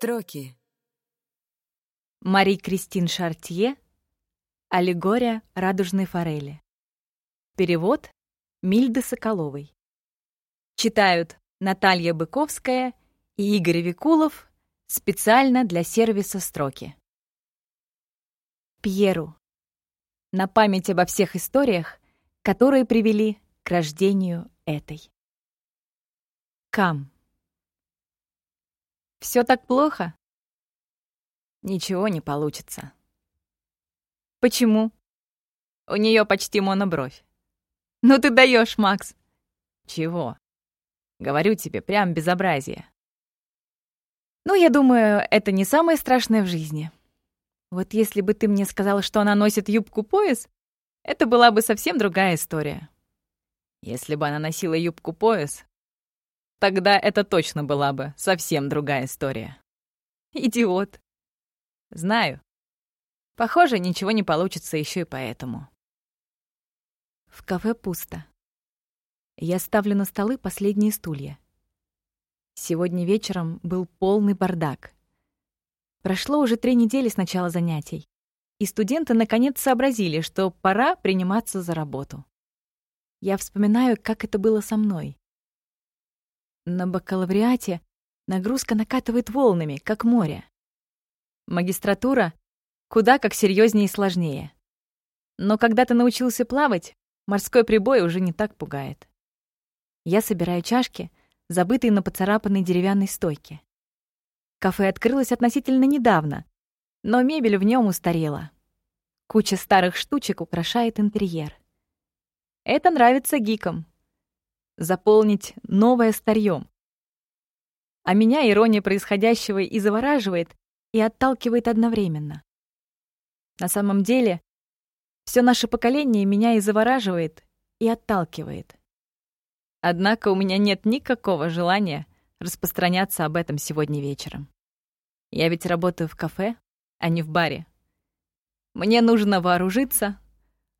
Строки. Мари Кристин Шартье «Аллегория радужной форели». Перевод Мильды Соколовой. Читают Наталья Быковская и Игорь Викулов специально для сервиса «Строки». Пьеру. На память обо всех историях, которые привели к рождению этой. Кам. Все так плохо? Ничего не получится. Почему? У нее почти монобровь. Ну ты даешь, Макс. Чего? Говорю тебе, прям безобразие. Ну, я думаю, это не самое страшное в жизни. Вот если бы ты мне сказал, что она носит юбку-пояс, это была бы совсем другая история. Если бы она носила юбку-пояс, Тогда это точно была бы совсем другая история. Идиот. Знаю. Похоже, ничего не получится еще и поэтому. В кафе пусто. Я ставлю на столы последние стулья. Сегодня вечером был полный бардак. Прошло уже три недели с начала занятий, и студенты наконец сообразили, что пора приниматься за работу. Я вспоминаю, как это было со мной. На бакалавриате нагрузка накатывает волнами, как море. Магистратура куда как серьезнее и сложнее. Но когда ты научился плавать, морской прибой уже не так пугает. Я собираю чашки, забытые на поцарапанной деревянной стойке. Кафе открылось относительно недавно, но мебель в нем устарела. Куча старых штучек украшает интерьер. Это нравится гикам заполнить новое старьем. А меня ирония происходящего и завораживает, и отталкивает одновременно. На самом деле, все наше поколение меня и завораживает, и отталкивает. Однако у меня нет никакого желания распространяться об этом сегодня вечером. Я ведь работаю в кафе, а не в баре. Мне нужно вооружиться,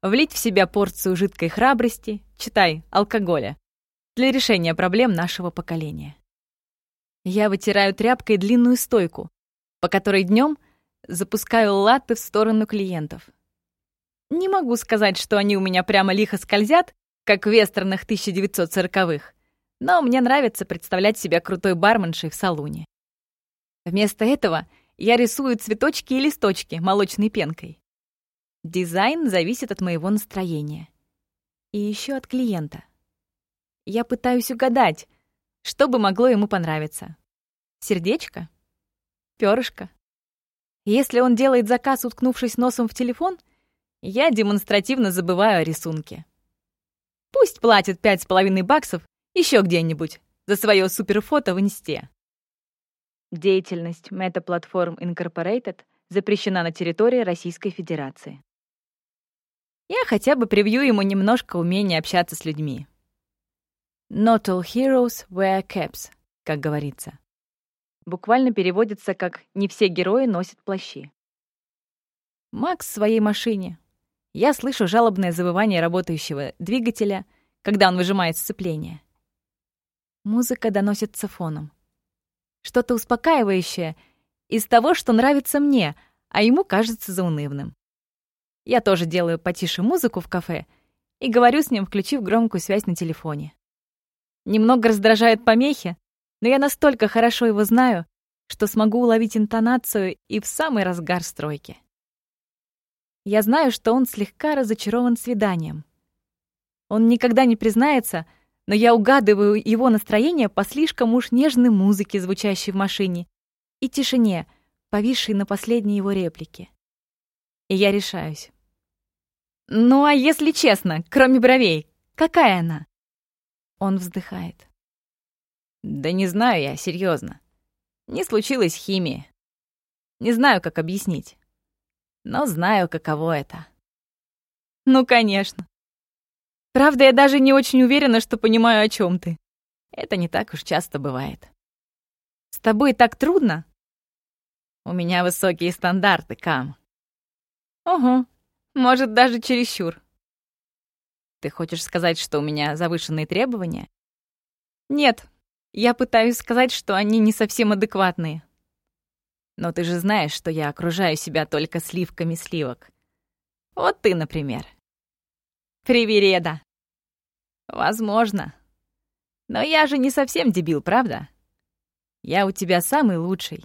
влить в себя порцию жидкой храбрости, читай, алкоголя, для решения проблем нашего поколения. Я вытираю тряпкой длинную стойку, по которой днем запускаю латты в сторону клиентов. Не могу сказать, что они у меня прямо лихо скользят, как в вестернах 1940-х, но мне нравится представлять себя крутой барменшей в салоне. Вместо этого я рисую цветочки и листочки молочной пенкой. Дизайн зависит от моего настроения. И еще от клиента. Я пытаюсь угадать, что бы могло ему понравиться. Сердечко? Пёрышко? Если он делает заказ, уткнувшись носом в телефон, я демонстративно забываю о рисунке. Пусть платит пять с половиной баксов еще где-нибудь за свое суперфото в инсте. Деятельность Meta Platform Incorporated запрещена на территории Российской Федерации. Я хотя бы привью ему немножко умения общаться с людьми. Not all heroes wear caps, как говорится. Буквально переводится как «не все герои носят плащи». Макс в своей машине. Я слышу жалобное завывание работающего двигателя, когда он выжимает сцепление. Музыка доносится фоном. Что-то успокаивающее из того, что нравится мне, а ему кажется заунывным. Я тоже делаю потише музыку в кафе и говорю с ним, включив громкую связь на телефоне. Немного раздражают помехи, но я настолько хорошо его знаю, что смогу уловить интонацию и в самый разгар стройки. Я знаю, что он слегка разочарован свиданием. Он никогда не признается, но я угадываю его настроение по слишком уж нежной музыке, звучащей в машине, и тишине, повисшей на последней его реплике. И я решаюсь. Ну а если честно, кроме бровей, какая она? Он вздыхает. Да не знаю я, серьезно. Не случилось химии. Не знаю, как объяснить. Но знаю, каково это. Ну, конечно. Правда, я даже не очень уверена, что понимаю, о чем ты. Это не так уж часто бывает. С тобой так трудно? У меня высокие стандарты, Кам. Ого, может, даже чересчур. Ты хочешь сказать, что у меня завышенные требования? Нет, я пытаюсь сказать, что они не совсем адекватные. Но ты же знаешь, что я окружаю себя только сливками сливок. Вот ты, например. Привереда. Возможно. Но я же не совсем дебил, правда? Я у тебя самый лучший.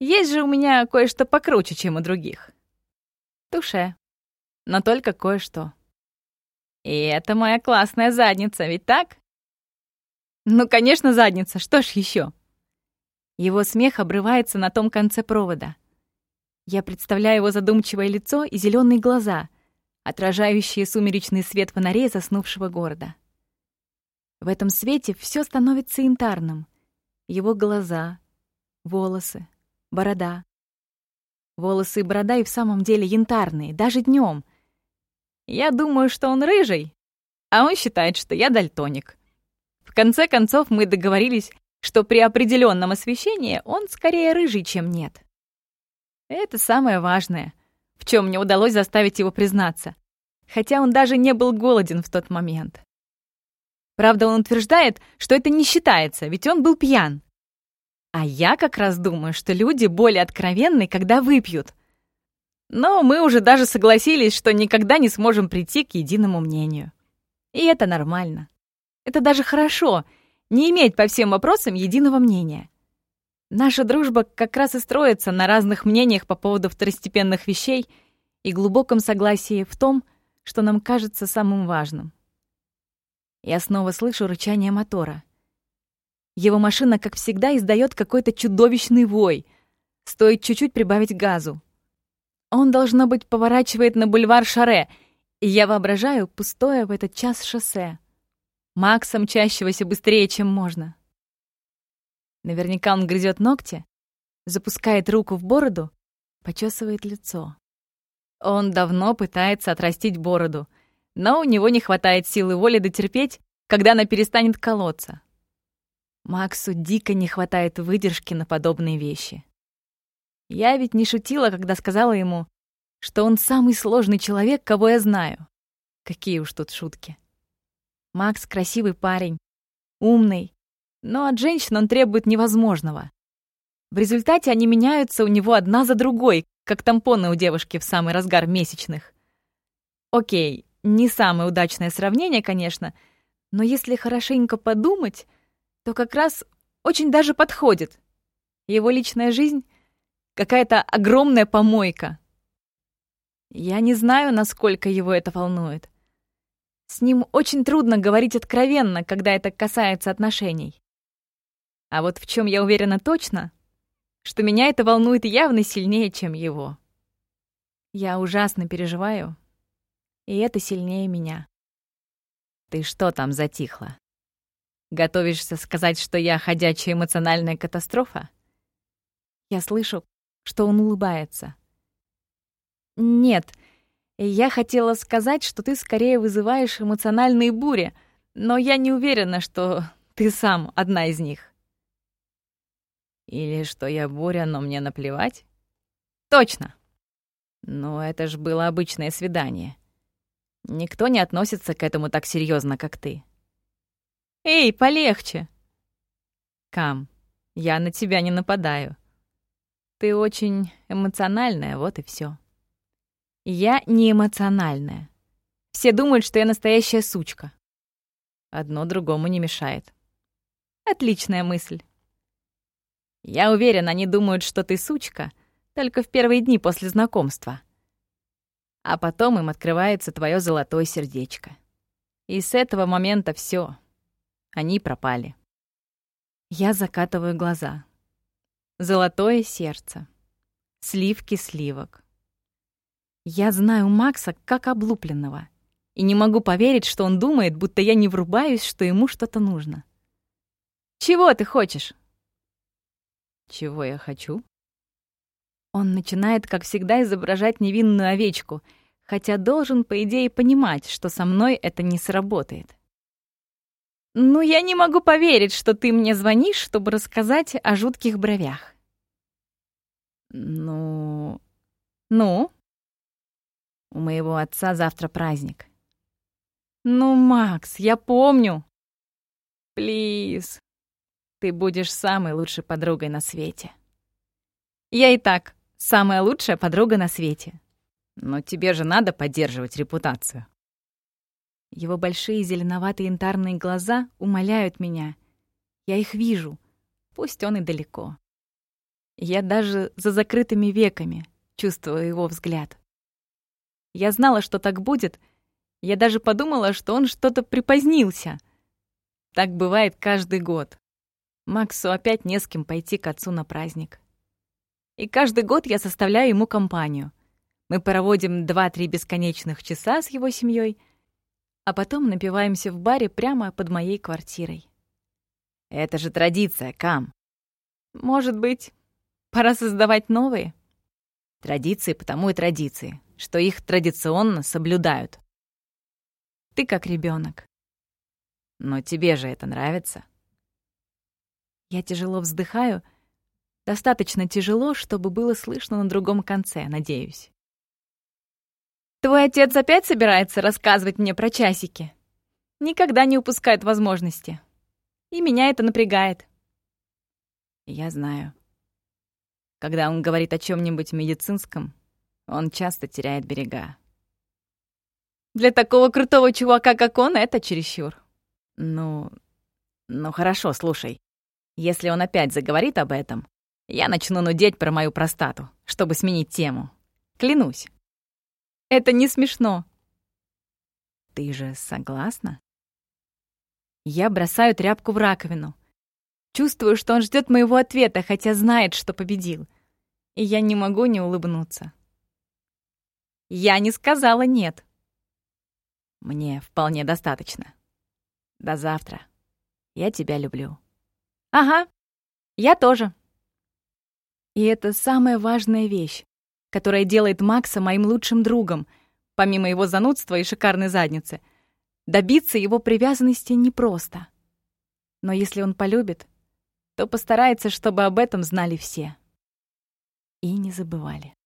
Есть же у меня кое-что покруче, чем у других. Туше. Но только кое-что. И это моя классная задница, ведь так? Ну, конечно, задница, что ж еще? Его смех обрывается на том конце провода. Я представляю его задумчивое лицо и зеленые глаза, отражающие сумеречный свет фонарей заснувшего города. В этом свете все становится янтарным. Его глаза, волосы, борода. Волосы и борода и в самом деле янтарные, даже днем. Я думаю, что он рыжий, а он считает, что я дальтоник. В конце концов, мы договорились, что при определенном освещении он скорее рыжий, чем нет. Это самое важное, в чем мне удалось заставить его признаться, хотя он даже не был голоден в тот момент. Правда, он утверждает, что это не считается, ведь он был пьян. А я как раз думаю, что люди более откровенны, когда выпьют. Но мы уже даже согласились, что никогда не сможем прийти к единому мнению. И это нормально. Это даже хорошо — не иметь по всем вопросам единого мнения. Наша дружба как раз и строится на разных мнениях по поводу второстепенных вещей и глубоком согласии в том, что нам кажется самым важным. Я снова слышу рычание мотора. Его машина, как всегда, издает какой-то чудовищный вой. Стоит чуть-чуть прибавить газу. Он, должно быть, поворачивает на бульвар Шаре, и я воображаю пустое в этот час шоссе. Макса, мчащегося быстрее, чем можно. Наверняка он грызет ногти, запускает руку в бороду, почесывает лицо. Он давно пытается отрастить бороду, но у него не хватает силы воли дотерпеть, когда она перестанет колоться. Максу дико не хватает выдержки на подобные вещи. Я ведь не шутила, когда сказала ему, что он самый сложный человек, кого я знаю. Какие уж тут шутки. Макс красивый парень, умный, но от женщин он требует невозможного. В результате они меняются у него одна за другой, как тампоны у девушки в самый разгар месячных. Окей, не самое удачное сравнение, конечно, но если хорошенько подумать, то как раз очень даже подходит. Его личная жизнь — какая-то огромная помойка. Я не знаю, насколько его это волнует. С ним очень трудно говорить откровенно, когда это касается отношений. А вот в чем я уверена точно, что меня это волнует явно сильнее, чем его. Я ужасно переживаю, и это сильнее меня. Ты что там затихла? Готовишься сказать, что я ходячая эмоциональная катастрофа? Я слышу, что он улыбается. Нет, я хотела сказать, что ты скорее вызываешь эмоциональные бури, но я не уверена, что ты сам одна из них. Или что я буря, но мне наплевать? Точно. Но это ж было обычное свидание. Никто не относится к этому так серьезно, как ты. Эй, полегче. Кам, я на тебя не нападаю. Ты очень эмоциональная, вот и все. Я не эмоциональная. Все думают, что я настоящая сучка. Одно другому не мешает. Отличная мысль. Я уверен, они думают, что ты сучка только в первые дни после знакомства. А потом им открывается твое золотое сердечко. И с этого момента все. Они пропали. Я закатываю глаза. Золотое сердце. Сливки сливок. Я знаю Макса как облупленного. И не могу поверить, что он думает, будто я не врубаюсь, что ему что-то нужно. «Чего ты хочешь?» «Чего я хочу?» Он начинает, как всегда, изображать невинную овечку, хотя должен, по идее, понимать, что со мной это не сработает. «Ну, я не могу поверить, что ты мне звонишь, чтобы рассказать о жутких бровях». «Ну...» «Ну?» У моего отца завтра праздник. Ну, Макс, я помню. Плиз. Ты будешь самой лучшей подругой на свете. Я и так самая лучшая подруга на свете. Но тебе же надо поддерживать репутацию. Его большие зеленоватые янтарные глаза умоляют меня. Я их вижу, пусть он и далеко. Я даже за закрытыми веками чувствую его взгляд. Я знала, что так будет. Я даже подумала, что он что-то припозднился. Так бывает каждый год. Максу опять не с кем пойти к отцу на праздник. И каждый год я составляю ему компанию. Мы проводим два-три бесконечных часа с его семьей, а потом напиваемся в баре прямо под моей квартирой. Это же традиция, Кам. Может быть, пора создавать новые? Традиции потому и традиции, что их традиционно соблюдают. Ты как ребенок. Но тебе же это нравится. Я тяжело вздыхаю, достаточно тяжело, чтобы было слышно на другом конце, надеюсь. Твой отец опять собирается рассказывать мне про часики? Никогда не упускает возможности. И меня это напрягает. Я знаю. Когда он говорит о чем нибудь медицинском, он часто теряет берега. Для такого крутого чувака, как он, это чересчур. Ну, ну хорошо, слушай. Если он опять заговорит об этом, я начну нудеть про мою простату, чтобы сменить тему. Клянусь. Это не смешно. Ты же согласна? Я бросаю тряпку в раковину. Чувствую, что он ждет моего ответа, хотя знает, что победил. И я не могу не улыбнуться. Я не сказала «нет». Мне вполне достаточно. До завтра. Я тебя люблю. Ага, я тоже. И это самая важная вещь которая делает Макса моим лучшим другом, помимо его занудства и шикарной задницы. Добиться его привязанности непросто. Но если он полюбит, то постарается, чтобы об этом знали все. И не забывали.